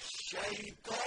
الشيطان